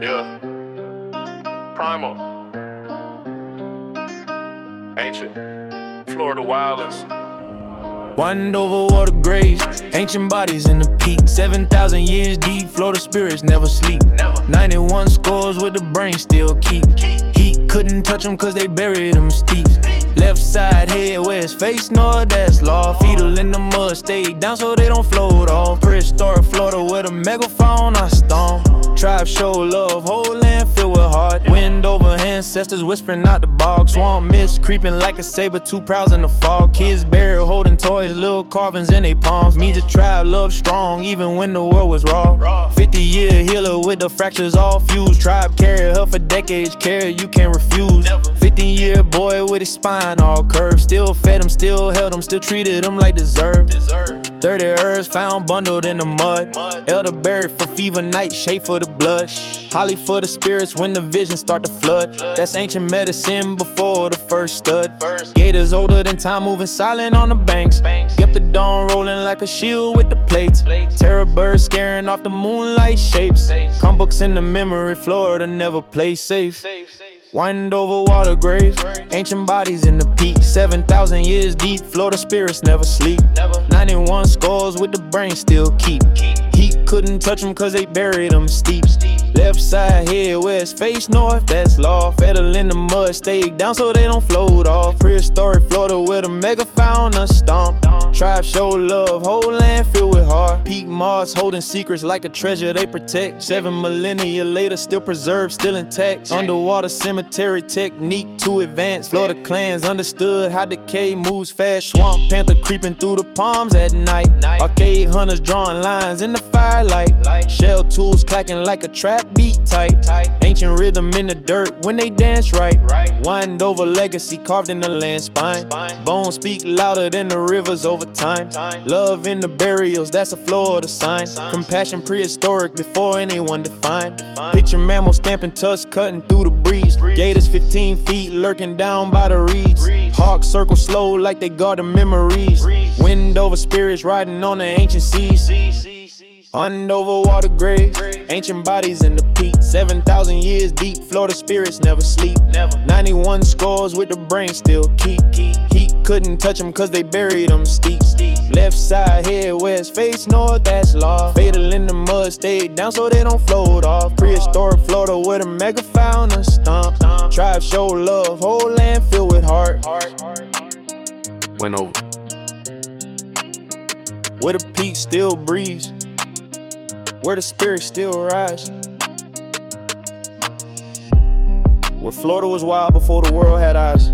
Yeah. Primal. Ancient. Florida Wildlands. Windover water graves, ancient bodies in the peat. 7,000 years deep, Florida spirits never sleep. 91 scores with the brain still keep. Heat couldn't touch them cause they buried them steep. Left side head west, face north, that's law. Fetal in the mud, stay down so they don't float off. Prehistoric Florida with a megaphone, I stomp. Tribe show love, whole land filled with heart. Windover ancestors whispering out the bog. Swamp mist creeping like a saber, two prowls in the fog. Kids buried holding toys, little carvings in their palms. Me the tribe love strong, even when the world was raw. 50 year healer with the fractures all fused. Tribe carry her for decades, carry you can't refuse. 15 year boy with his spine all curved. Still fed him, still held him, still treated him like deserved. 30 herbs found bundled in the mud. Elderberry for fever night, shade for the blood. Holly for the spirits when the visions start to flood. That's ancient medicine before the first stud. Gators older than time, moving silent on the banks. Glyptodon rolling like a shield with the plates. Terror birds scaring off the moonlight shapes. Come books in the memory, Florida never play safe. Windover water graves, ancient bodies in the peat. 7,000 years deep, Florida spirits never sleep. 91 scores with the brain still keep. He couldn't touch them cause they buried them steep. Left side head west, face north, that's law. Federal in the mud, stay down so they don't float off. Prehistoric Florida with a mega fauna stomp. Tribe show love, whole land filled with heart. Peat Mars holding secrets like a treasure they protect. Seven millennia later, still preserved, still intact. Underwater cemetery technique too advanced. Florida clans understood how decay moves fast. Swamp panther creeping through the palms at night. Archaic hunters drawing lines in the firelight. Shell tools clacking like a trap beat tight. Ancient rhythm in the dirt when they dance right. Windover legacy carved in the land spine. Bones speak louder than the rivers over time. Love in the burials, that's a Florida sign. Compassion prehistoric before anyone defined. Picture mammal stamping tusks, cutting through the breeze. Gators 15 feet lurking down by the reeds. Hawks circle slow like they guard the memories. Windover spirits riding on the ancient seas. Windover water graves, ancient bodies in the peat. 7,000 years deep, Florida spirits never sleep. 91 scores with the brain still keep. Heat couldn't touch them cause they buried them steep. Left side head west, face north, that's law. Fatal in the mud, stay down so they don't float off. Prehistoric Florida with a mega fauna stomp. Tribe show love, whole heart. Went over. Where the peak still breeze, where the spirits still rise. Where Florida was wild before the world had eyes.